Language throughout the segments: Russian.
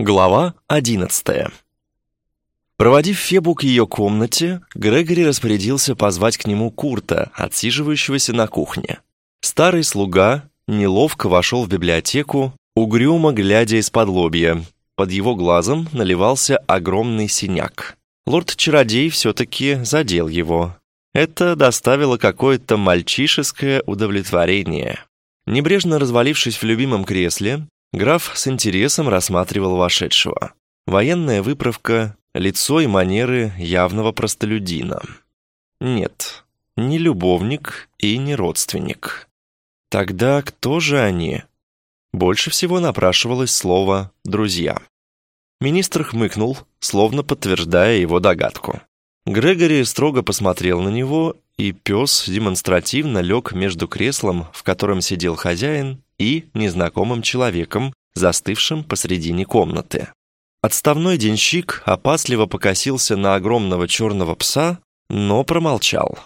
Глава одиннадцатая. Проводив Фебу к ее комнате, Грегори распорядился позвать к нему Курта, отсиживающегося на кухне. Старый слуга неловко вошел в библиотеку, угрюмо глядя из-под лобья. Под его глазом наливался огромный синяк. Лорд-чародей все-таки задел его. Это доставило какое-то мальчишеское удовлетворение. Небрежно развалившись в любимом кресле, граф с интересом рассматривал вошедшего. Военная выправка, лицо и манеры явного простолюдина. Нет, не любовник и не родственник. Тогда кто же они? Больше всего напрашивалось слово «друзья». Министр хмыкнул, словно подтверждая его догадку. Грегори строго посмотрел на него, и пес демонстративно лег между креслом, в котором сидел хозяин, и незнакомым человеком, застывшим посредине комнаты. Отставной денщик опасливо покосился на огромного черного пса, но промолчал.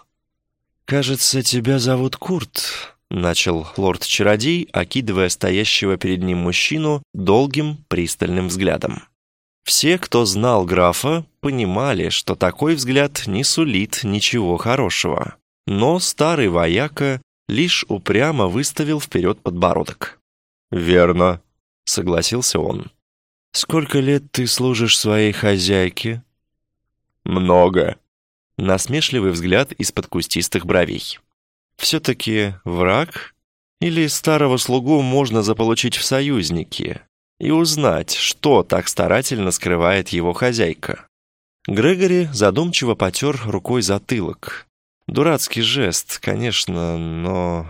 «Кажется, тебя зовут Курт», — начал лорд-чародей, окидывая стоящего перед ним мужчину долгим пристальным взглядом. Все, кто знал графа, понимали, что такой взгляд не сулит ничего хорошего. Но старый вояка лишь упрямо выставил вперед подбородок. «Верно», — согласился он. «Сколько лет ты служишь своей хозяйке?» «Много», — насмешливый взгляд из-под кустистых бровей. «Все-таки враг? Или старого слугу можно заполучить в союзники?» и узнать, что так старательно скрывает его хозяйка. Грегори задумчиво потер рукой затылок. Дурацкий жест, конечно, но...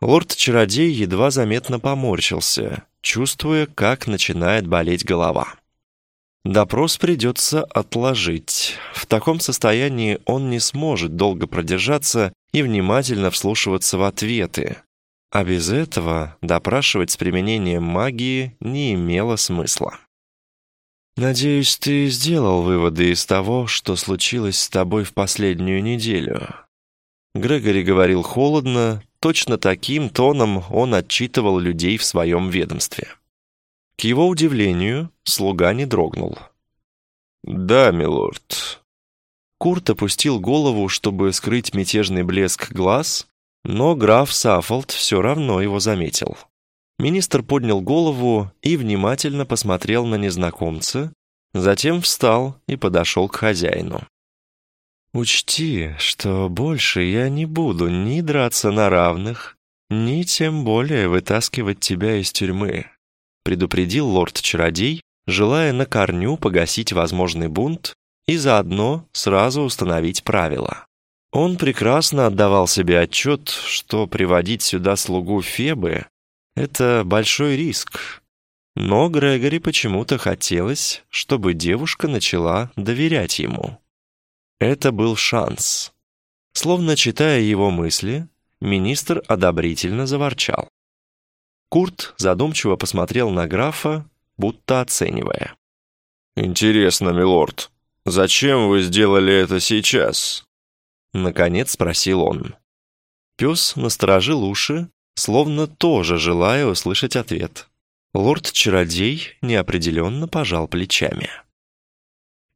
Лорд-чародей едва заметно поморщился, чувствуя, как начинает болеть голова. Допрос придется отложить. В таком состоянии он не сможет долго продержаться и внимательно вслушиваться в ответы, а без этого допрашивать с применением магии не имело смысла. «Надеюсь, ты сделал выводы из того, что случилось с тобой в последнюю неделю». Грегори говорил холодно, точно таким тоном он отчитывал людей в своем ведомстве. К его удивлению, слуга не дрогнул. «Да, милорд». Курт опустил голову, чтобы скрыть мятежный блеск глаз, но граф Саффолд все равно его заметил. Министр поднял голову и внимательно посмотрел на незнакомца, затем встал и подошел к хозяину. «Учти, что больше я не буду ни драться на равных, ни тем более вытаскивать тебя из тюрьмы», предупредил лорд-чародей, желая на корню погасить возможный бунт и заодно сразу установить правила. Он прекрасно отдавал себе отчет, что приводить сюда слугу Фебы — это большой риск. Но Грегори почему-то хотелось, чтобы девушка начала доверять ему. Это был шанс. Словно читая его мысли, министр одобрительно заворчал. Курт задумчиво посмотрел на графа, будто оценивая. «Интересно, милорд, зачем вы сделали это сейчас?» Наконец спросил он. Пес насторожил уши, словно тоже желая услышать ответ. Лорд-чародей неопределенно пожал плечами.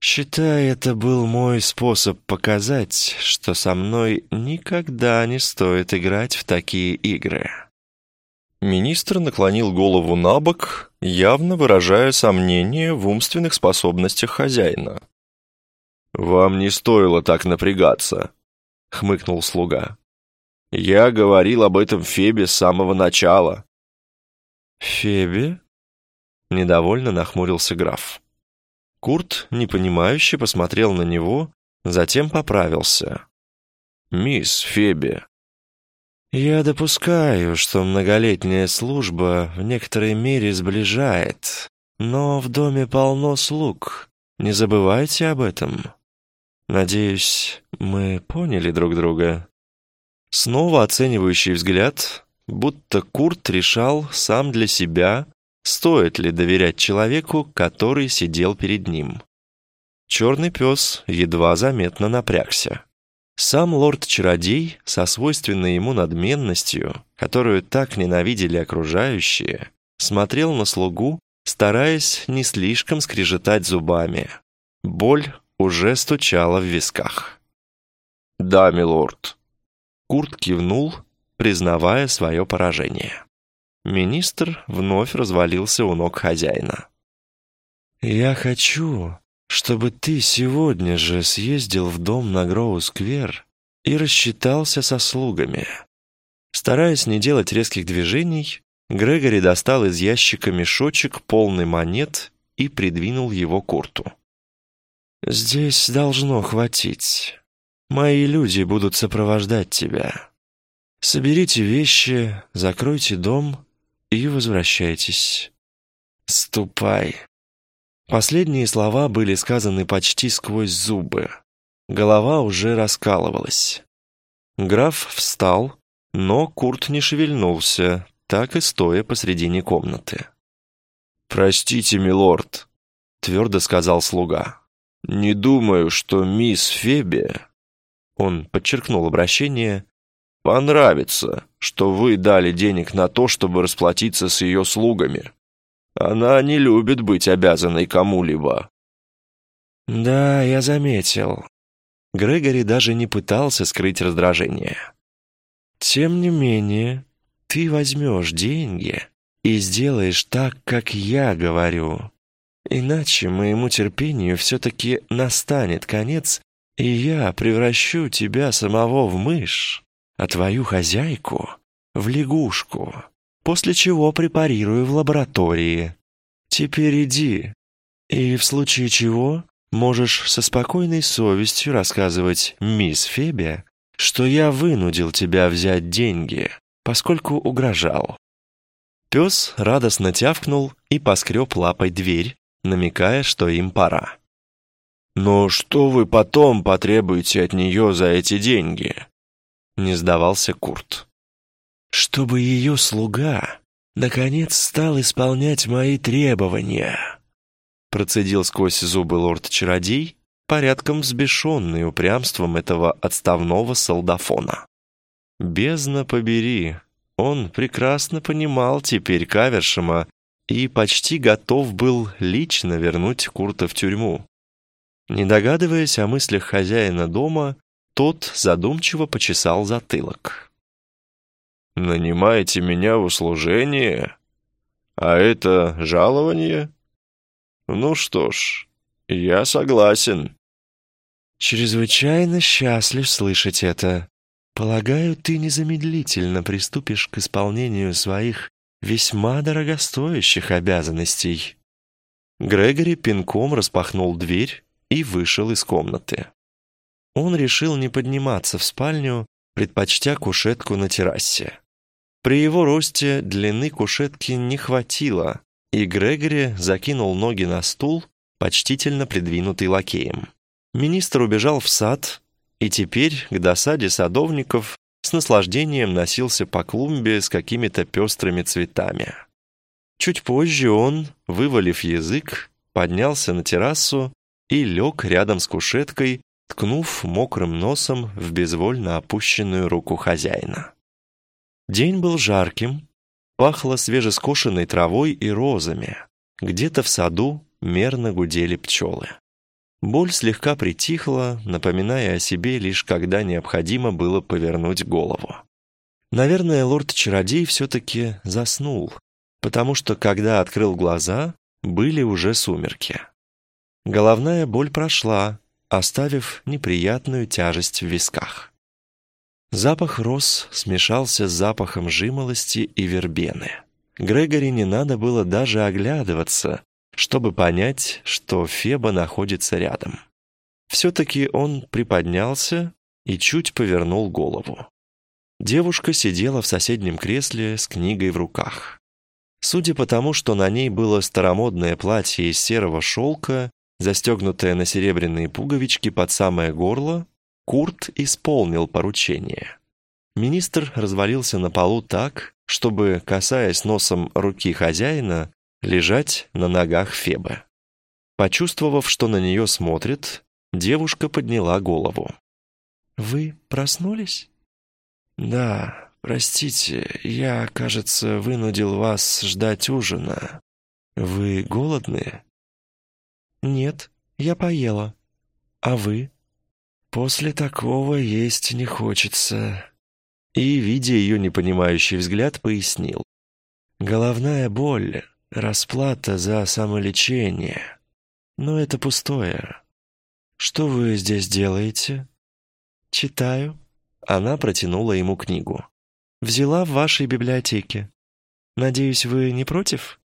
«Считай, это был мой способ показать, что со мной никогда не стоит играть в такие игры». Министр наклонил голову на бок, явно выражая сомнение в умственных способностях хозяина. «Вам не стоило так напрягаться», — хмыкнул слуга. «Я говорил об этом Фебе с самого начала». «Фебе?» — недовольно нахмурился граф. Курт, непонимающе, посмотрел на него, затем поправился. «Мисс Фебе». «Я допускаю, что многолетняя служба в некоторой мере сближает, но в доме полно слуг. Не забывайте об этом». Надеюсь, мы поняли друг друга. Снова оценивающий взгляд, будто Курт решал сам для себя, стоит ли доверять человеку, который сидел перед ним. Черный пес едва заметно напрягся. Сам лорд-чародей, со свойственной ему надменностью, которую так ненавидели окружающие, смотрел на слугу стараясь не слишком скрежетать зубами. Боль уже стучала в висках. «Да, милорд». Курт кивнул, признавая свое поражение. Министр вновь развалился у ног хозяина. «Я хочу, чтобы ты сегодня же съездил в дом на Гроу-сквер и рассчитался со слугами». Стараясь не делать резких движений, Грегори достал из ящика мешочек, полный монет, и придвинул его Курту. «Здесь должно хватить. Мои люди будут сопровождать тебя. Соберите вещи, закройте дом и возвращайтесь. Ступай». Последние слова были сказаны почти сквозь зубы. Голова уже раскалывалась. Граф встал, но Курт не шевельнулся, так и стоя посредине комнаты. «Простите, милорд», — твердо сказал слуга. «Не думаю, что мисс Феби...» Он подчеркнул обращение. «Понравится, что вы дали денег на то, чтобы расплатиться с ее слугами. Она не любит быть обязанной кому-либо». «Да, я заметил». Грегори даже не пытался скрыть раздражение. «Тем не менее, ты возьмешь деньги и сделаешь так, как я говорю. Иначе моему терпению все-таки настанет конец, и я превращу тебя самого в мышь, а твою хозяйку — в лягушку, после чего препарирую в лаборатории. Теперь иди, и в случае чего можешь со спокойной совестью рассказывать мисс Фебе, что я вынудил тебя взять деньги, поскольку угрожал. Пес радостно тявкнул и поскреб лапой дверь, намекая, что им пора. «Но что вы потом потребуете от нее за эти деньги?» Не сдавался Курт. «Чтобы ее слуга, наконец, стал исполнять мои требования», процедил сквозь зубы лорд-чародей, порядком взбешенный упрямством этого отставного солдафона. Бездна побери, он прекрасно понимал теперь Кавершема и почти готов был лично вернуть Курта в тюрьму. Не догадываясь о мыслях хозяина дома, тот задумчиво почесал затылок. «Нанимаете меня в услужение? А это жалование? Ну что ж, я согласен». «Чрезвычайно счастлив слышать это. Полагаю, ты незамедлительно приступишь к исполнению своих весьма дорогостоящих обязанностей». Грегори пинком распахнул дверь и вышел из комнаты. Он решил не подниматься в спальню, предпочтя кушетку на террасе. При его росте длины кушетки не хватило, и Грегори закинул ноги на стул, почтительно придвинутый лакеем. Министр убежал в сад, и теперь, к досаде садовников, с наслаждением носился по клумбе с какими-то пестрыми цветами. Чуть позже он, вывалив язык, поднялся на террасу и лег рядом с кушеткой, ткнув мокрым носом в безвольно опущенную руку хозяина. День был жарким, пахло свежескошенной травой и розами. Где-то в саду мерно гудели пчелы. Боль слегка притихла, напоминая о себе лишь когда необходимо было повернуть голову. Наверное, лорд-чародей все-таки заснул, потому что, когда открыл глаза, были уже сумерки. Головная боль прошла, оставив неприятную тяжесть в висках. Запах роз смешался с запахом жимолости и вербены. Грегори не надо было даже оглядываться, чтобы понять, что Феба находится рядом. Все-таки он приподнялся и чуть повернул голову. Девушка сидела в соседнем кресле с книгой в руках. Судя по тому, что на ней было старомодное платье из серого шелка, застегнутое на серебряные пуговички под самое горло, Курт исполнил поручение. Министр развалился на полу так, чтобы, касаясь носом руки хозяина, лежать на ногах Фебы. Почувствовав, что на нее смотрит, девушка подняла голову. «Вы проснулись?» «Да, простите, я, кажется, вынудил вас ждать ужина. «Вы голодные?» «Нет, я поела. А вы?» «После такого есть не хочется». И, видя ее непонимающий взгляд, пояснил. «Головная боль — расплата за самолечение. Но это пустое. Что вы здесь делаете?» «Читаю». Она протянула ему книгу. «Взяла в вашей библиотеке. Надеюсь, вы не против?»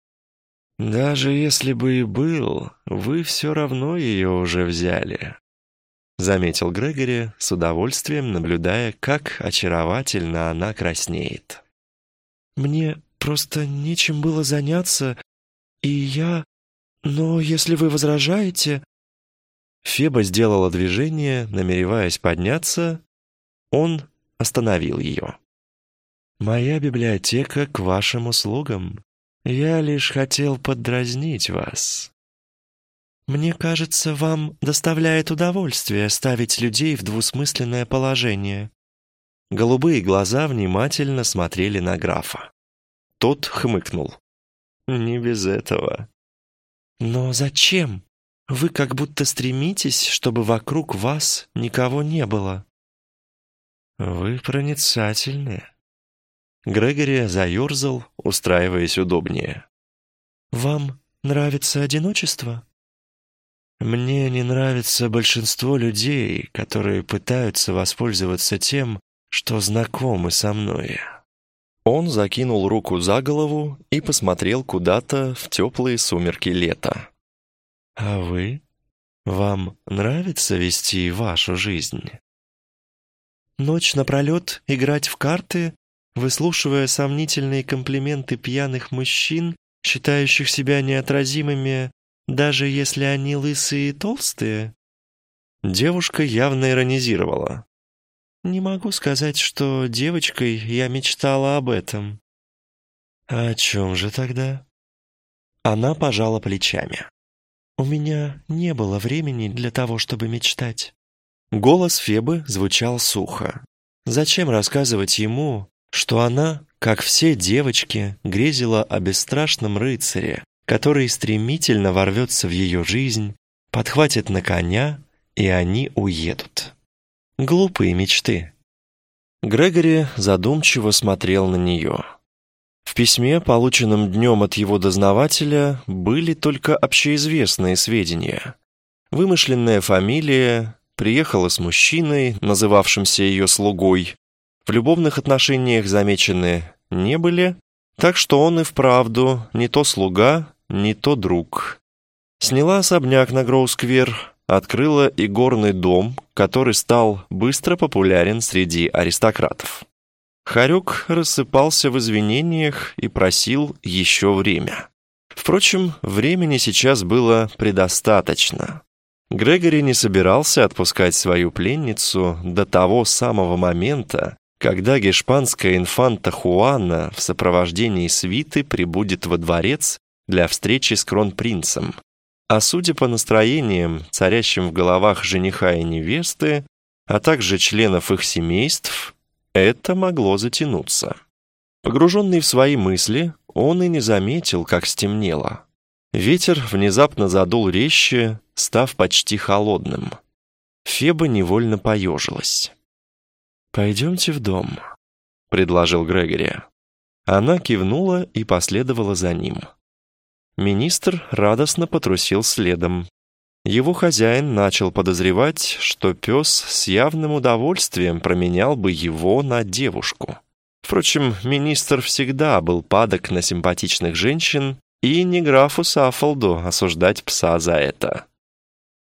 «Даже если бы и был, вы все равно ее уже взяли», заметил Грегори с удовольствием, наблюдая, как очаровательно она краснеет. «Мне просто нечем было заняться, и я... Но если вы возражаете...» Феба сделала движение, намереваясь подняться. Он остановил ее. «Моя библиотека к вашим услугам. Я лишь хотел поддразнить вас. Мне кажется, вам доставляет удовольствие ставить людей в двусмысленное положение. Голубые глаза внимательно смотрели на графа. Тот хмыкнул. Не без этого. Но зачем? Вы как будто стремитесь, чтобы вокруг вас никого не было. Вы проницательны. Грегори заерзал, устраиваясь удобнее. «Вам нравится одиночество?» «Мне не нравится большинство людей, которые пытаются воспользоваться тем, что знакомы со мной». Он закинул руку за голову и посмотрел куда-то в теплые сумерки лета. «А вы? Вам нравится вести вашу жизнь?» «Ночь напролет играть в карты выслушивая сомнительные комплименты пьяных мужчин, считающих себя неотразимыми, даже если они лысые и толстые? Девушка явно иронизировала. «Не могу сказать, что девочкой я мечтала об этом». «А «О чем же тогда?» Она пожала плечами. «У меня не было времени для того, чтобы мечтать». Голос Фебы звучал сухо. Зачем рассказывать ему, что она, как все девочки, грезила о бесстрашном рыцаре, который стремительно ворвется в ее жизнь, подхватит на коня, и они уедут. Глупые мечты. Грегори задумчиво смотрел на нее. В письме, полученном днем от его дознавателя, были только общеизвестные сведения. Вымышленная фамилия, приехала с мужчиной, называвшимся ее слугой, в любовных отношениях замечены не были, так что он и вправду не то слуга, не то друг. Сняла особняк на Гроусквер, открыла и горный дом, который стал быстро популярен среди аристократов. Харюк рассыпался в извинениях и просил еще время. Впрочем, времени сейчас было предостаточно. Грегори не собирался отпускать свою пленницу до того самого момента, когда гешпанская инфанта Хуана в сопровождении свиты прибудет во дворец для встречи с кронпринцем. А судя по настроениям, царящим в головах жениха и невесты, а также членов их семейств, это могло затянуться. Погруженный в свои мысли, он и не заметил, как стемнело. Ветер внезапно задул резче, став почти холодным. Феба невольно поежилась. «Пойдемте в дом», — предложил Грегори. Она кивнула и последовала за ним. Министр радостно потрусил следом. Его хозяин начал подозревать, что пес с явным удовольствием променял бы его на девушку. Впрочем, министр всегда был падок на симпатичных женщин, и не графу Саффолду осуждать пса за это.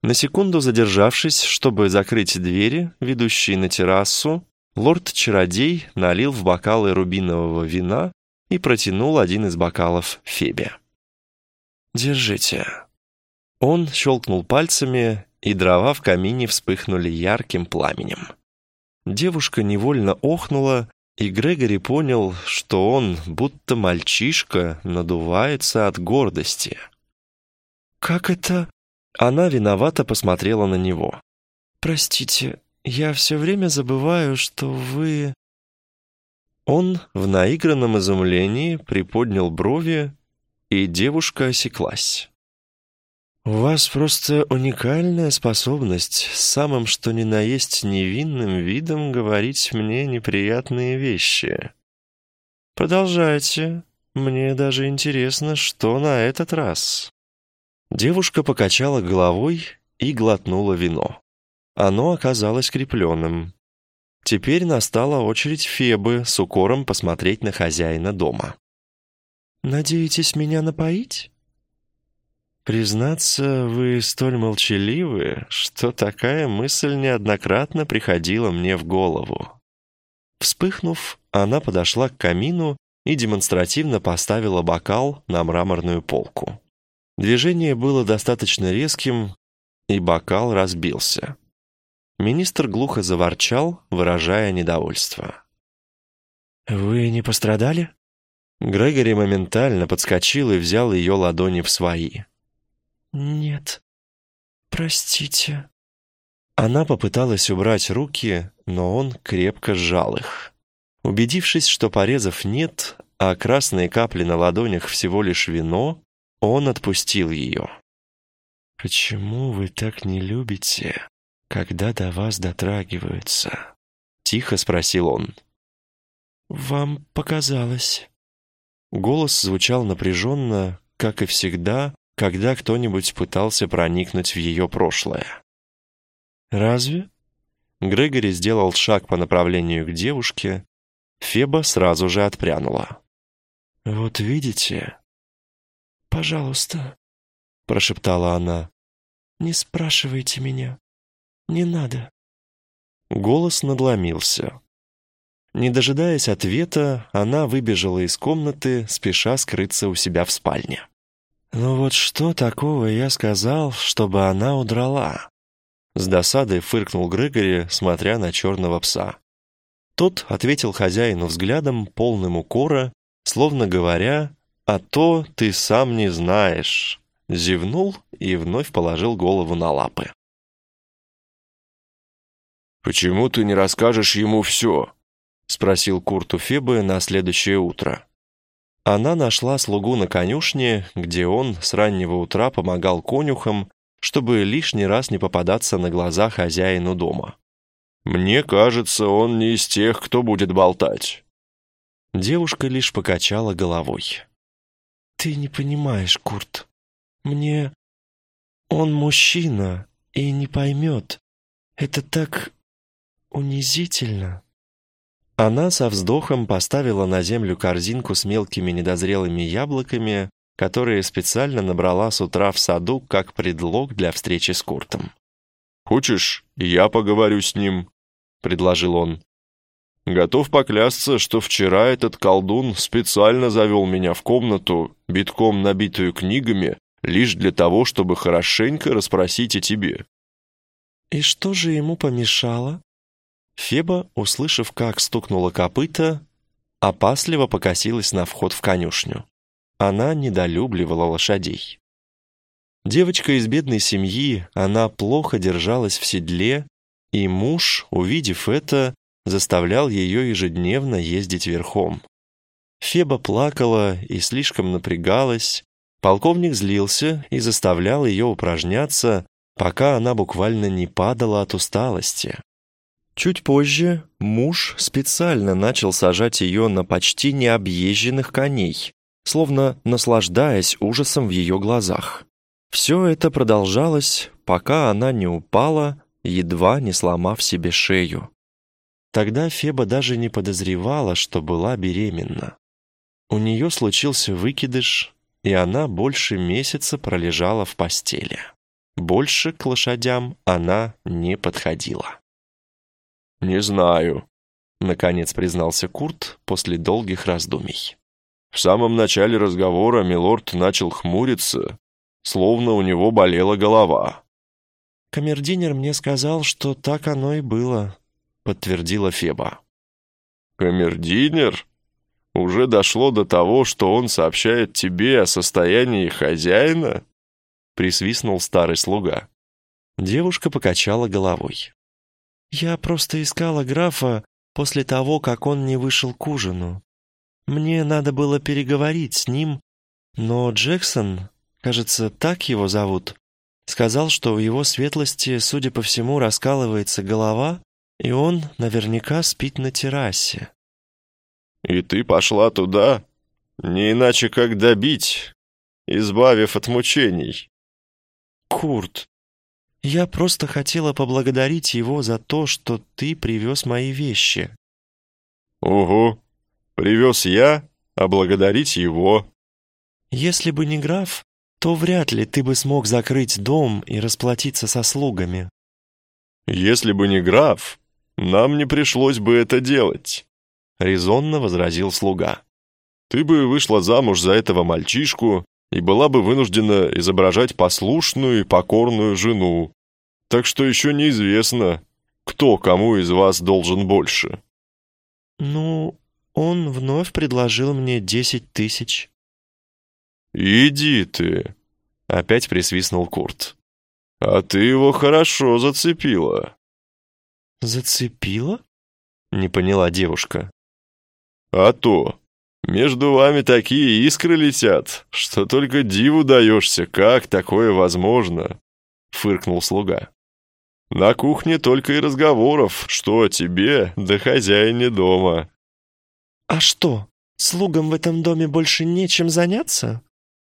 На секунду задержавшись, чтобы закрыть двери, ведущие на террасу, Лорд-чародей налил в бокалы рубинового вина и протянул один из бокалов Фебе. «Держите». Он щелкнул пальцами, и дрова в камине вспыхнули ярким пламенем. Девушка невольно охнула, и Грегори понял, что он, будто мальчишка, надувается от гордости. «Как это?» Она виновато посмотрела на него. «Простите, я все время забываю, что вы...» Он в наигранном изумлении приподнял брови и девушка осеклась. «У вас просто уникальная способность самым что ни на есть невинным видом говорить мне неприятные вещи. Продолжайте. Мне даже интересно, что на этот раз». Девушка покачала головой и глотнула вино. Оно оказалось крепленным. Теперь настала очередь Фебы с укором посмотреть на хозяина дома. «Надеетесь меня напоить?» Признаться, вы столь молчаливы, что такая мысль неоднократно приходила мне в голову. Вспыхнув, она подошла к камину и демонстративно поставила бокал на мраморную полку. Движение было достаточно резким, и бокал разбился. Министр глухо заворчал, выражая недовольство. «Вы не пострадали?» Грегори моментально подскочил и взял ее ладони в свои. «Нет, простите». Она попыталась убрать руки, но он крепко сжал их. Убедившись, что порезов нет, а красные капли на ладонях всего лишь вино, он отпустил ее. «Почему вы так не любите, когда до вас дотрагиваются?» — тихо спросил он. «Вам показалось». Голос звучал напряженно, как и всегда, когда кто-нибудь пытался проникнуть в ее прошлое. «Разве?» Грегори сделал шаг по направлению к девушке. Феба сразу же отпрянула. «Вот видите?» «Пожалуйста», — прошептала она, — «не спрашивайте меня. Не надо». Голос надломился. Не дожидаясь ответа, она выбежала из комнаты, спеша скрыться у себя в спальне. «Ну вот что такого я сказал, чтобы она удрала?» С досадой фыркнул Грегори, смотря на черного пса. Тот ответил хозяину взглядом, полным укора, словно говоря, «А то ты сам не знаешь», зевнул и вновь положил голову на лапы. «Почему ты не расскажешь ему все?» — спросил Курт у Фебы на следующее утро. Она нашла слугу на конюшне, где он с раннего утра помогал конюхам, чтобы лишний раз не попадаться на глаза хозяину дома. «Мне кажется, он не из тех, кто будет болтать». Девушка лишь покачала головой. «Ты не понимаешь, Курт. Мне... Он мужчина и не поймет. Это так унизительно». Она со вздохом поставила на землю корзинку с мелкими недозрелыми яблоками, которые специально набрала с утра в саду как предлог для встречи с Куртом. «Хочешь, я поговорю с ним?» — предложил он. «Готов поклясться, что вчера этот колдун специально завел меня в комнату, битком набитую книгами, лишь для того, чтобы хорошенько расспросить о тебе». «И что же ему помешало?» Феба, услышав, как стукнуло копыта, опасливо покосилась на вход в конюшню. Она недолюбливала лошадей. Девочка из бедной семьи, она плохо держалась в седле, и муж, увидев это, заставлял ее ежедневно ездить верхом. Феба плакала и слишком напрягалась, полковник злился и заставлял ее упражняться, пока она буквально не падала от усталости. Чуть позже муж специально начал сажать ее на почти необъезженных коней, словно наслаждаясь ужасом в ее глазах. Все это продолжалось, пока она не упала, едва не сломав себе шею. Тогда Феба даже не подозревала, что была беременна. У нее случился выкидыш, и она больше месяца пролежала в постели. Больше к лошадям она не подходила. «Не знаю», — наконец признался Курт после долгих раздумий. В самом начале разговора милорд начал хмуриться, словно у него болела голова. «Камердинер мне сказал, что так оно и было», — подтвердила Феба. «Камердинер? Уже дошло до того, что он сообщает тебе о состоянии хозяина?» — присвистнул старый слуга. Девушка покачала головой. Я просто искала графа после того, как он не вышел к ужину. Мне надо было переговорить с ним, Но Джексон, кажется, так его зовут, сказал, что у его светлости, судя по всему, раскалывается голова, и он наверняка спит на террасе. «И ты пошла туда? Не иначе как добить, избавив от мучений». «Курт, я просто хотела поблагодарить его за то, что ты привез мои вещи». «Угу, привез я, а благодарить его». «Если бы не граф, то вряд ли ты бы смог закрыть дом и расплатиться со слугами». «Если бы не граф, нам не пришлось бы это делать», — резонно возразил слуга. «Ты бы вышла замуж за этого мальчишку и была бы вынуждена изображать послушную и покорную жену. Так что еще неизвестно, кто кому из вас должен больше». «Ну, он вновь предложил мне десять тысяч». «Иди ты!» — опять присвистнул Курт. «А ты его хорошо зацепила». «Зацепила?» — не поняла девушка. «А то! Между вами такие искры летят, что только диву даешься, как такое возможно!» — фыркнул слуга. «На кухне только и разговоров, что о тебе да хозяине дома». «А что, слугам в этом доме больше нечем заняться?»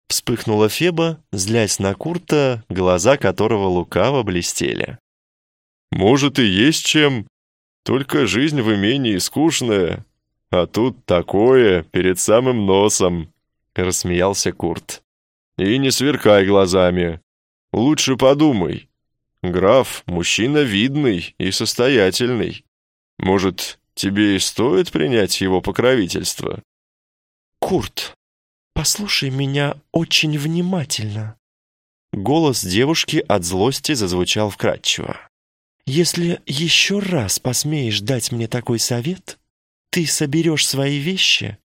Вспыхнула Феба, злясь на Курта, глаза которого лукаво блестели. «Может, и есть чем, только жизнь в имении скучная, а тут такое перед самым носом», — рассмеялся Курт. «И не сверкай глазами. Лучше подумай. Граф — мужчина видный и состоятельный. Может, тебе и стоит принять его покровительство?» «Курт, «Послушай меня очень внимательно». Голос девушки от злости зазвучал вкрадчиво. «Если еще раз посмеешь дать мне такой совет, ты соберешь свои вещи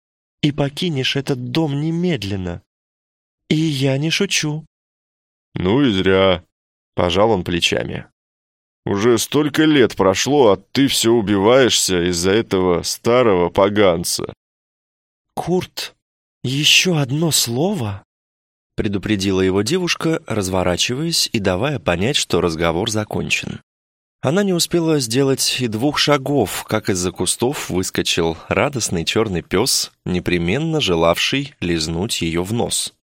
и покинешь этот дом немедленно. И я не шучу». «Ну и зря», — пожал он плечами. «Уже столько лет прошло, а ты все убиваешься из-за этого старого поганца». «Курт, «Еще одно слово?» — предупредила его девушка, разворачиваясь и давая понять, что разговор закончен. Она не успела сделать и двух шагов, как из-за кустов выскочил радостный черный пес, непременно желавший лизнуть ее в нос.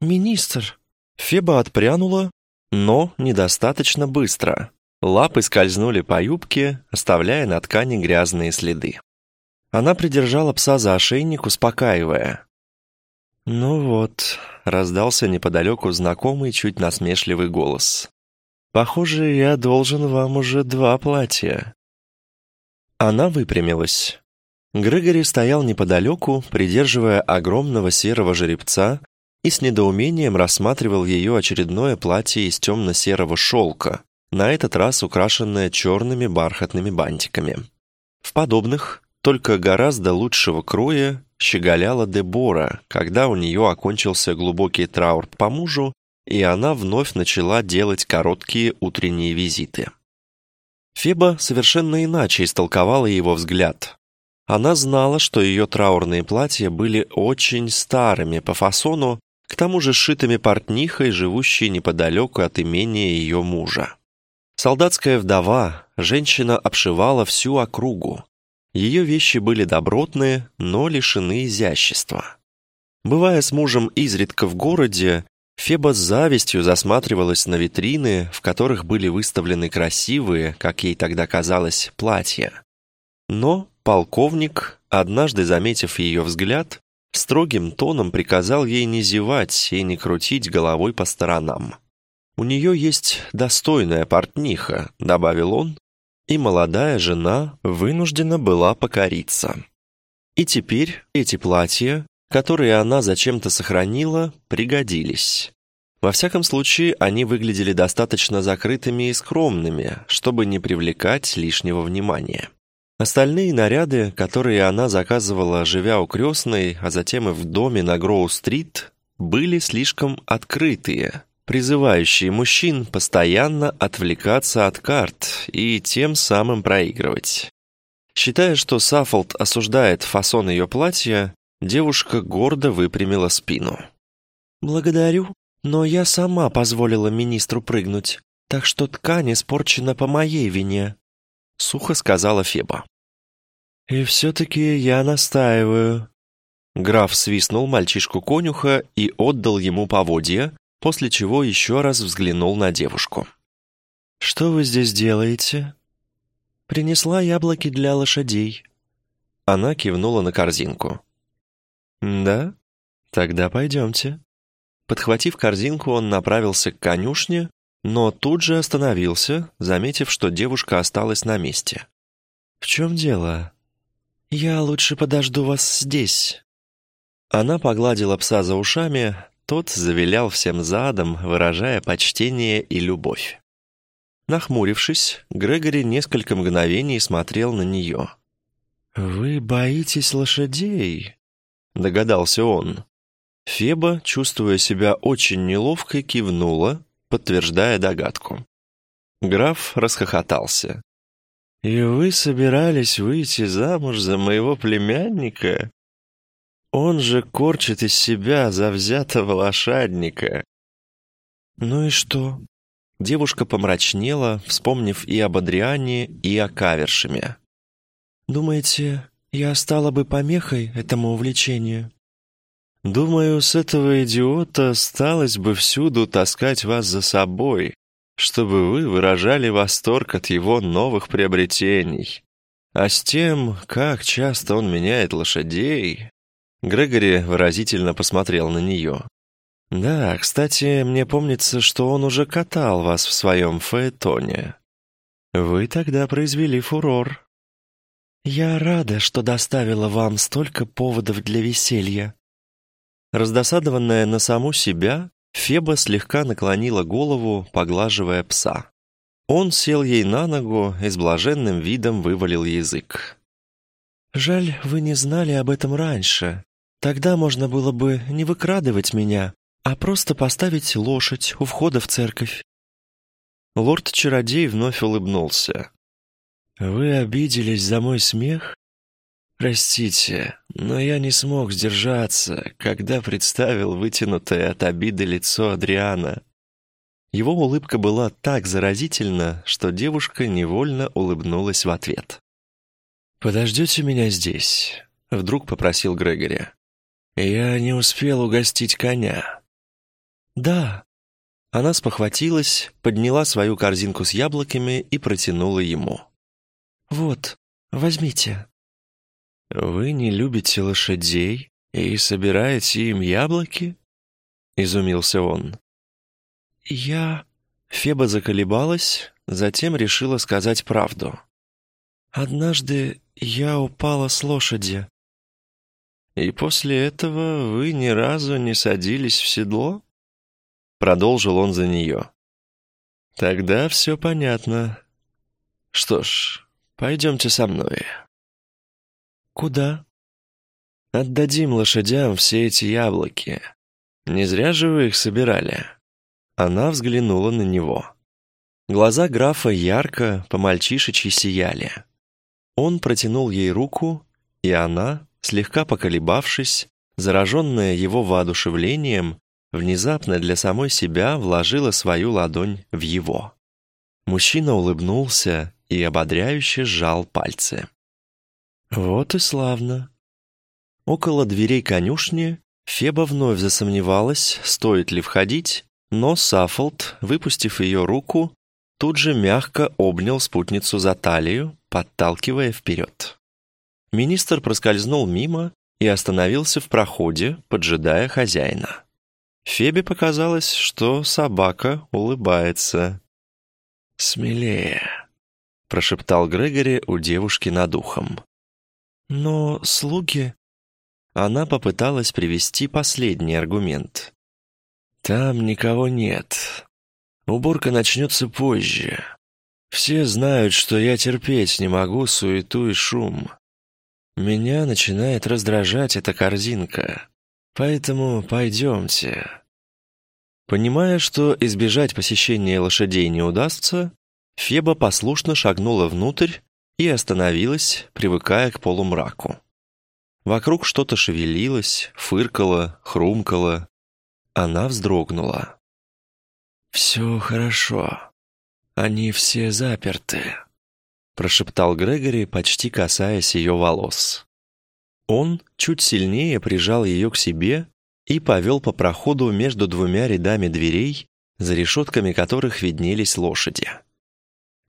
«Министр!» Феба отпрянула, но недостаточно быстро. Лапы скользнули по юбке, оставляя на ткани грязные следы. Она придержала пса за ошейник, успокаивая. «Ну вот», — раздался неподалеку знакомый, чуть насмешливый голос. «Похоже, я должен вам уже два платья». Она выпрямилась. Грегори стоял неподалеку, придерживая огромного серого жеребца и с недоумением рассматривал ее очередное платье из темно-серого шелка, на этот раз украшенное черными бархатными бантиками. В подобных только гораздо лучшего кроя щеголяла Дебора, когда у нее окончился глубокий траур по мужу, и она вновь начала делать короткие утренние визиты. Феба совершенно иначе истолковала его взгляд. Она знала, что ее траурные платья были очень старыми по фасону, к тому же сшитыми портнихой, живущей неподалеку от имения ее мужа. Солдатская вдова, женщина обшивала всю округу, ее вещи были добротные, но лишены изящества. Бывая с мужем изредка в городе, Феба с завистью засматривалась на витрины, в которых были выставлены красивые, как ей тогда казалось, платья. Но полковник, однажды заметив ее взгляд, строгим тоном приказал ей не зевать и не крутить головой по сторонам. «У нее есть достойная портниха», — добавил он, и молодая жена вынуждена была покориться. И теперь эти платья, которые она зачем-то сохранила, пригодились. Во всяком случае, они выглядели достаточно закрытыми и скромными, чтобы не привлекать лишнего внимания. Остальные наряды, которые она заказывала, живя у крестной, а затем и в доме на Гроу-стрит, были слишком открытые, призывающие мужчин постоянно отвлекаться от карт и тем самым проигрывать. Считая, что Саффолд осуждает фасон ее платья, Девушка гордо выпрямила спину. «Благодарю, но я сама позволила министру прыгнуть, так что ткань испорчена по моей вине», — сухо сказала Феба. «И все-таки я настаиваю». Граф свистнул мальчишку-конюха и отдал ему поводья, после чего еще раз взглянул на девушку. «Что вы здесь делаете?» «Принесла яблоки для лошадей». Она кивнула на корзинку. «Да? Тогда пойдемте». Подхватив корзинку, он направился к конюшне, но тут же остановился, заметив, что девушка осталась на месте. «В чем дело?» «Я лучше подожду вас здесь». Она погладила пса за ушами, тот завилял всем задом, выражая почтение и любовь. Нахмурившись, Грегори несколько мгновений смотрел на нее. «Вы боитесь лошадей?» — догадался он. Феба, чувствуя себя очень неловко, кивнула, подтверждая догадку. Граф расхохотался. «И вы собирались выйти замуж за моего племянника? Он же корчит из себя завзятого лошадника». «Ну и что?» Девушка помрачнела, вспомнив и об Адриане, и о Кавершеме. «Думаете, я стала бы помехой этому увлечению?» «Думаю, с этого идиота осталось бы всюду таскать вас за собой, чтобы вы выражали восторг от его новых приобретений. А с тем, как часто он меняет лошадей...» Грегори выразительно посмотрел на нее. «Да, кстати, мне помнится, что он уже катал вас в своем фаэтоне. Вы тогда произвели фурор». «Я рада, что доставила вам столько поводов для веселья». Раздосадованная на саму себя, Феба слегка наклонила голову, поглаживая пса. Он сел ей на ногу и с блаженным видом вывалил язык. «Жаль, вы не знали об этом раньше. Тогда можно было бы не выкрадывать меня, а просто поставить лошадь у входа в церковь». Лорд-чародей вновь улыбнулся. «Вы обиделись за мой смех? Простите, но я не смог сдержаться, когда представил вытянутое от обиды лицо Адриана». Его улыбка была так заразительна, что девушка невольно улыбнулась в ответ. «Подождете меня здесь?» — вдруг попросил Грегори. «Я не успел угостить коня». «Да». Она спохватилась, подняла свою корзинку с яблоками и протянула ему. «Вот, возьмите». «Вы не любите лошадей и собираете им яблоки?» — изумился он. «Я...» Феба заколебалась, затем решила сказать правду. «Однажды я упала с лошади». «И после этого вы ни разу не садились в седло?» Продолжил он за нее. «Тогда все понятно. Что ж, Пойдемте со мной». «Куда?» «Отдадим лошадям все эти яблоки. Не зря же вы их собирали». Она взглянула на него. Глаза графа ярко, по-мальчишечьи сияли. Он протянул ей руку, и она, слегка поколебавшись, зараженная его воодушевлением, внезапно для самой себя вложила свою ладонь в его. Мужчина улыбнулся и ободряюще сжал пальцы. Вот и славно. Около дверей конюшни Феба вновь засомневалась, стоит ли входить, но Саффолд, выпустив ее руку, тут же мягко обнял спутницу за талию, подталкивая вперед. Министр проскользнул мимо и остановился в проходе, поджидая хозяина. Фебе показалось, что собака улыбается. «Смелее», прошептал Грегори у девушки над ухом. «Но слуги...» Она попыталась привести последний аргумент. «Там никого нет. Уборка начнется позже. Все знают, что я терпеть не могу суету и шум. Меня начинает раздражать эта корзинка. Поэтому пойдемте». Понимая, что избежать посещения лошадей не удастся, Феба послушно шагнула внутрь и остановилась, привыкая к полумраку. Вокруг что-то шевелилось, фыркало, хрумкало. Она вздрогнула. «Все хорошо. Они все заперты», — прошептал Грегори, почти касаясь ее волос. Он чуть сильнее прижал ее к себе и повел по проходу между двумя рядами дверей, за решетками которых виднелись лошади.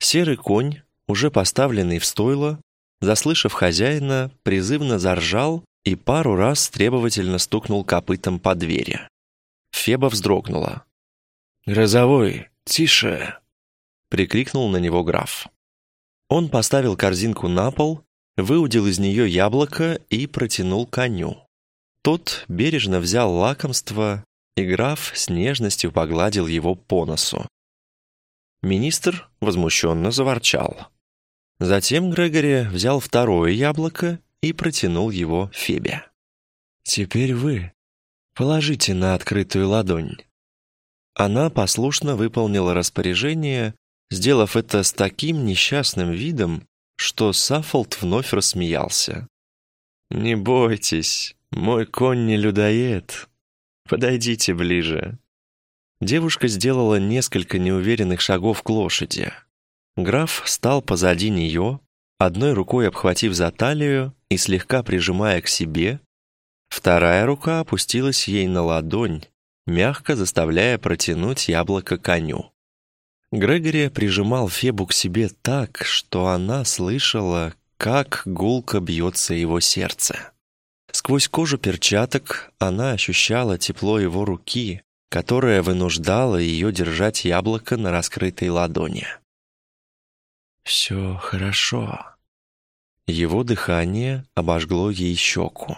Серый конь, уже поставленный в стойло, заслышав хозяина, призывно заржал и пару раз требовательно стукнул копытом по двери. Феба вздрогнула. «Грозовой, тише!» — прикрикнул на него граф. Он поставил корзинку на пол, выудил из нее яблоко и протянул коню. Тот бережно взял лакомство, и граф с нежностью погладил его по носу. Министр возмущенно заворчал. Затем Грегори взял второе яблоко и протянул его Фебе. «Теперь вы. Положите на открытую ладонь». Она послушно выполнила распоряжение, сделав это с таким несчастным видом, что Саффолд вновь рассмеялся. «Не бойтесь, мой конь не людоед. Подойдите ближе». Девушка сделала несколько неуверенных шагов к лошади. Граф стал позади нее, одной рукой обхватив за талию и слегка прижимая к себе, вторая рука опустилась ей на ладонь, мягко заставляя протянуть яблоко коню. Грегори прижимал Фебу к себе так, что она слышала, как гулко бьется его сердце. Сквозь кожу перчаток она ощущала тепло его руки, которое вынуждало ее держать яблоко на раскрытой ладони. «Все хорошо». Его дыхание обожгло ей щеку.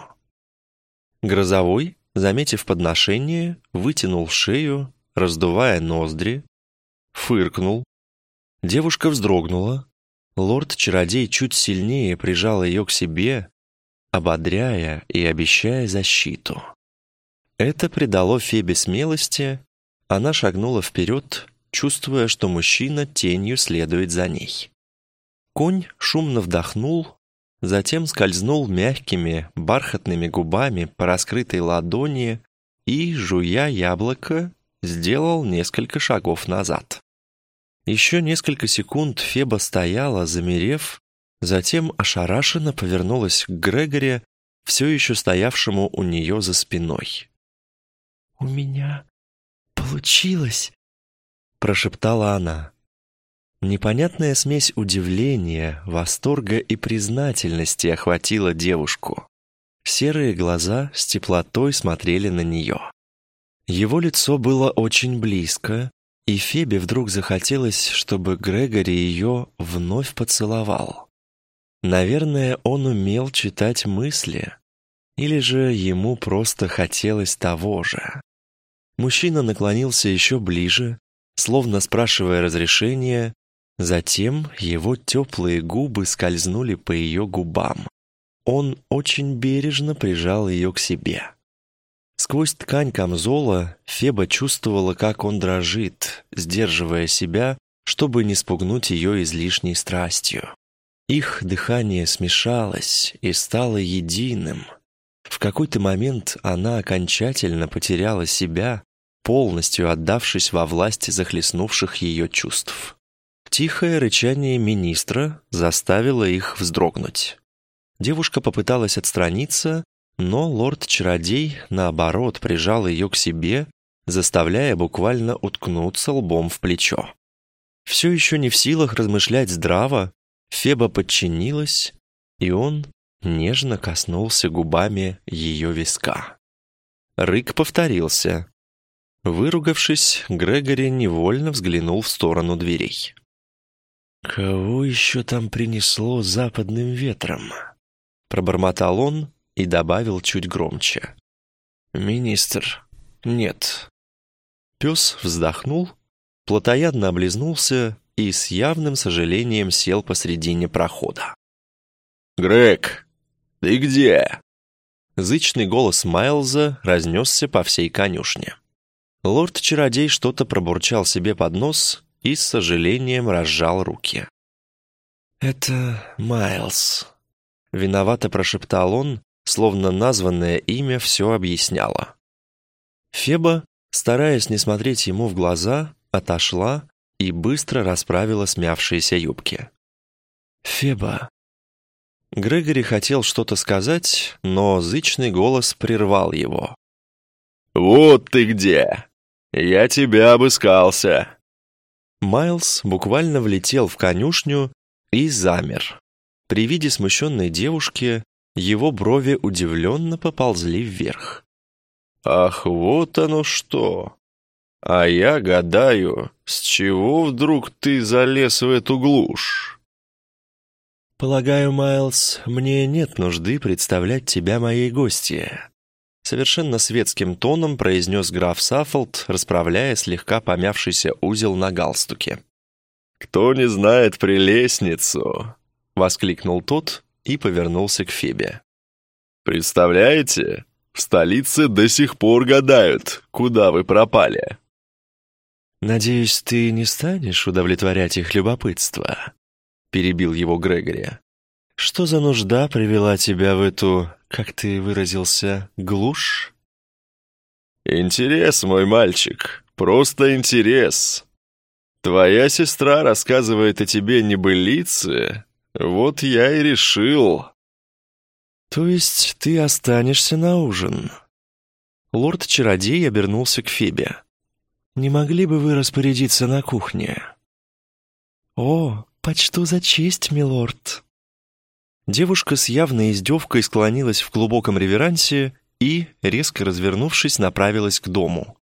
Грозовой, заметив подношение, вытянул шею, раздувая ноздри, фыркнул. Девушка вздрогнула. Лорд-чародей чуть сильнее прижал ее к себе, ободряя и обещая защиту. Это придало Фебе смелости, она шагнула вперед, чувствуя, что мужчина тенью следует за ней. Конь шумно вдохнул, затем скользнул мягкими, бархатными губами по раскрытой ладони и, жуя яблоко, сделал несколько шагов назад. Еще несколько секунд Феба стояла, замерев, затем ошарашенно повернулась к Грегоре, все еще стоявшему у нее за спиной. «У меня получилось!» — прошептала она. Непонятная смесь удивления, восторга и признательности охватила девушку. Серые глаза с теплотой смотрели на нее. Его лицо было очень близко, и Фебе вдруг захотелось, чтобы Грегори ее вновь поцеловал. Наверное, он умел читать мысли, или же ему просто хотелось того же. Мужчина наклонился еще ближе, словно спрашивая разрешения, затем его теплые губы скользнули по ее губам. Он очень бережно прижал ее к себе. Сквозь ткань камзола Феба чувствовала, как он дрожит, сдерживая себя, чтобы не спугнуть ее излишней страстью. Их дыхание смешалось и стало единым. В какой-то момент она окончательно потеряла себя, полностью отдавшись во власть захлестнувших ее чувств. Тихое рычание министра заставило их вздрогнуть. Девушка попыталась отстраниться, но лорд-чародей, наоборот, прижал ее к себе, заставляя буквально уткнуться лбом в плечо. Все еще не в силах размышлять здраво, Феба подчинилась, и он нежно коснулся губами ее виска. Рык повторился. Выругавшись, Грегори невольно взглянул в сторону дверей. «Кого еще там принесло западным ветром?» Пробормотал он, и добавил чуть громче. «Министр, нет». Пес вздохнул, плотоядно облизнулся и с явным сожалением сел посредине прохода. «Грег, ты где?» Зычный голос Майлза разнесся по всей конюшне. Лорд-чародей что-то пробурчал себе под нос и с сожалением разжал руки. «Это Майлз», — виновато прошептал он, словно названное имя все объясняло. Феба, стараясь не смотреть ему в глаза, отошла и быстро расправила смявшиеся юбки. «Феба». Грегори хотел что-то сказать, но зычный голос прервал его. «Вот ты где! Я тебя обыскался!» Майлз буквально влетел в конюшню и замер. При виде смущенной девушки его брови удивленно поползли вверх. «Ах, вот оно что! А я гадаю, с чего вдруг ты залез в эту глушь?» «Полагаю, Майлз, мне нет нужды представлять тебя моей гостьей», совершенно светским тоном произнес граф Саффолд, расправляя слегка помявшийся узел на галстуке. «Кто не знает прелестницу?» — воскликнул тот и повернулся к Фебе. «Представляете, в столице до сих пор гадают, куда вы пропали». «Надеюсь, ты не станешь удовлетворять их любопытство?» — перебил его Грегори. «Что за нужда привела тебя в эту, как ты выразился, глушь?» «Интерес, мой мальчик, просто интерес. Твоя сестра рассказывает о тебе небылицы, вот я и решил». «То есть ты останешься на ужин?» Лорд-чародей обернулся к Фебе. «Не могли бы вы распорядиться на кухне?» «О, почту за честь, милорд!» Девушка с явной издевкой склонилась в глубоком реверансе и, резко развернувшись, направилась к дому.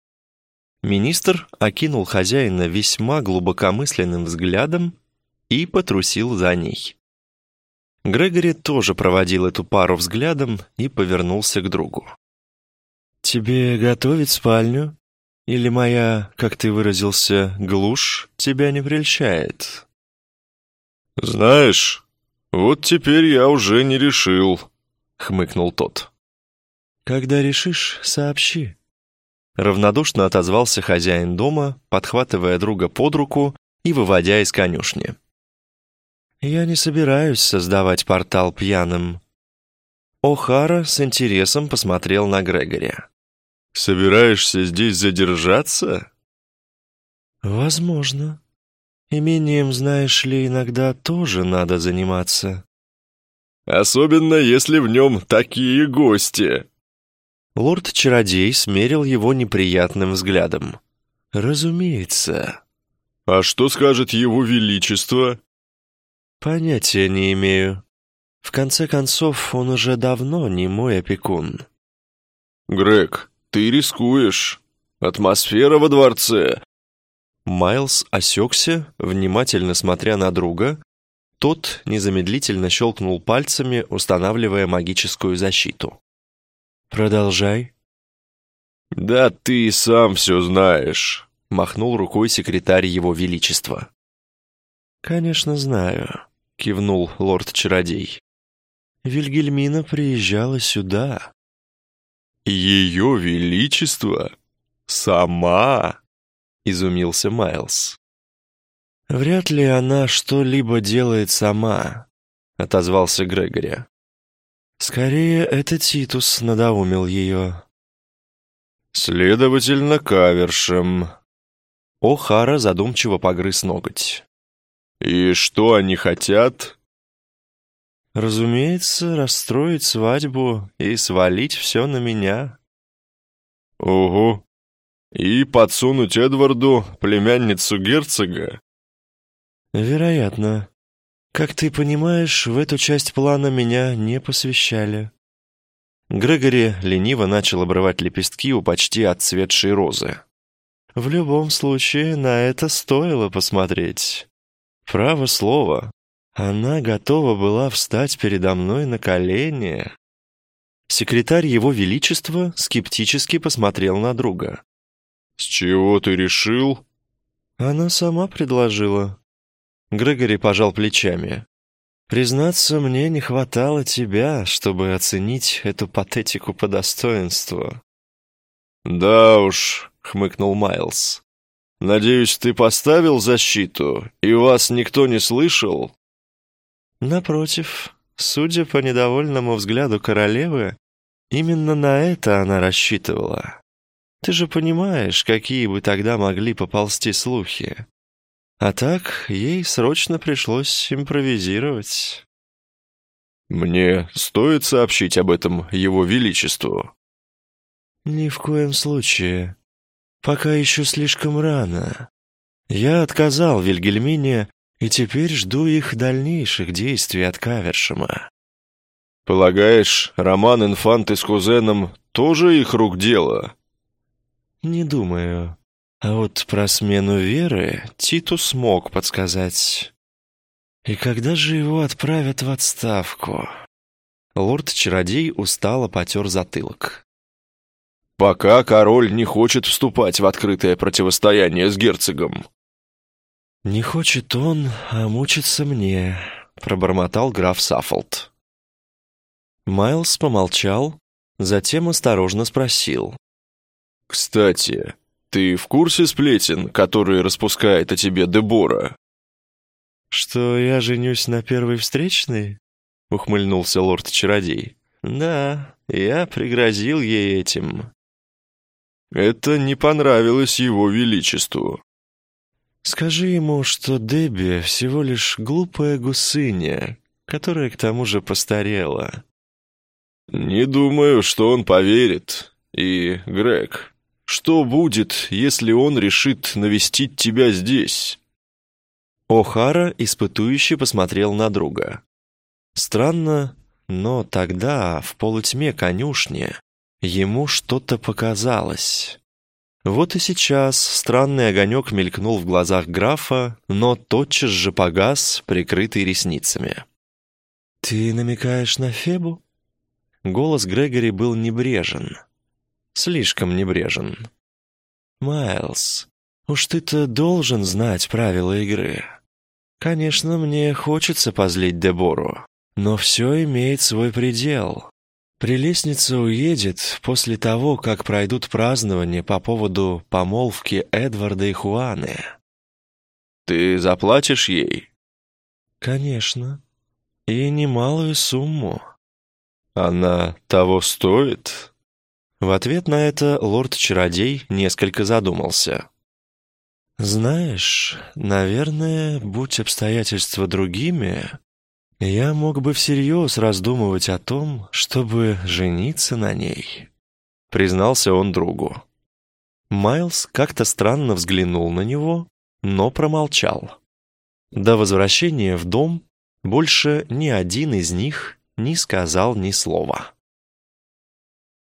Министр окинул хозяина весьма глубокомысленным взглядом и потрусил за ней. Грегори тоже проводил эту пару взглядом и повернулся к другу. «Тебе готовить спальню? Или моя, как ты выразился, глушь тебя не прельщает?» «Знаешь, вот теперь я уже не решил», — хмыкнул тот. «Когда решишь, сообщи». Равнодушно отозвался хозяин дома, подхватывая друга под руку и выводя из конюшни. «Я не собираюсь создавать портал пьяным». О'Хара с интересом посмотрел на Грегори. «Собираешься здесь задержаться?» «Возможно. Имением, знаешь ли, иногда тоже надо заниматься». «Особенно, если в нем такие гости». Лорд-чародей смерил его неприятным взглядом. «Разумеется». «А что скажет его величество?» «Понятия не имею. В конце концов, он уже давно не мой опекун». «Грег, ты рискуешь. Атмосфера во дворце». Майлз осекся, внимательно смотря на друга. Тот незамедлительно щелкнул пальцами, устанавливая магическую защиту. «Продолжай». «Да ты сам все знаешь», — махнул рукой секретарь его величества. «Конечно, знаю», — кивнул лорд-чародей. «Вильгельмина приезжала сюда». «Ее Величество? Сама?» — изумился Майлз. «Вряд ли она что-либо делает сама», — отозвался Грегори. «Скорее, это Титус надоумил ее». «Следовательно, кавершем». О'Хара задумчиво погрыз ноготь. «И что они хотят?» «Разумеется, расстроить свадьбу и свалить все на меня». «Угу. И подсунуть Эдварду племянницу герцога?» «Вероятно. Как ты понимаешь, в эту часть плана меня не посвящали». Грегори лениво начал обрывать лепестки у почти отцветшей розы. «В любом случае, на это стоило посмотреть. Право слово, она готова была встать передо мной на колени. Секретарь Его Величества скептически посмотрел на друга. «С чего ты решил?» Она сама предложила. Грегори пожал плечами. «Признаться, мне не хватало тебя, чтобы оценить эту патетику по достоинству». «Да уж», — хмыкнул Майлз. «Надеюсь, ты поставил защиту, и вас никто не слышал?» Напротив, судя по недовольному взгляду королевы, именно на это она рассчитывала. Ты же понимаешь, какие бы тогда могли поползти слухи. А так, ей срочно пришлось импровизировать. «Мне стоит сообщить об этом его величеству?» «Ни в коем случае. Пока еще слишком рано. Я отказал Вильгельмине и теперь жду их дальнейших действий от Кавершема». «Полагаешь, роман инфанты с кузеном тоже их рук дело?» «Не думаю. А вот про смену веры Титус смог подсказать. И когда же его отправят в отставку?» Лорд-чародей устало потер затылок. «Пока король не хочет вступать в открытое противостояние с герцогом». «Не хочет он, а мучится мне», — пробормотал граф Саффолд. Майлз помолчал, затем осторожно спросил. «Кстати, ты в курсе сплетен, которые распускает о тебе Дебора?» «Что я женюсь на первой встречной?» — ухмыльнулся лорд-чародей. «Да, я пригрозил ей этим». «Это не понравилось его величеству». «Скажи ему, что Дебби всего лишь глупая гусыня, которая к тому же постарела». «Не думаю, что он поверит. И, Грег, что будет, если он решит навестить тебя здесь?» О'Хара испытующе посмотрел на друга. Странно, но тогда, в полутьме конюшни, ему что-то показалось. Вот и сейчас странный огонек мелькнул в глазах графа, но тотчас же погас, прикрытый ресницами. «Ты намекаешь на Фебу?» Голос Грегори был небрежен слишком небрежен. «Майлз, уж ты-то должен знать правила игры. Конечно, мне хочется позлить Дебору, но все имеет свой предел. Прелестница уедет после того, как пройдут празднования по поводу помолвки Эдварда и Хуаны». «Ты заплатишь ей?» «Конечно. И немалую сумму». «Она того стоит?» В ответ на это лорд-чародей несколько задумался. «Знаешь, наверное, будь обстоятельства другими, я мог бы всерьез раздумывать о том, чтобы жениться на ней», — признался он другу. Майлз как-то странно взглянул на него, но промолчал. До возвращения в дом больше ни один из них не сказал ни слова.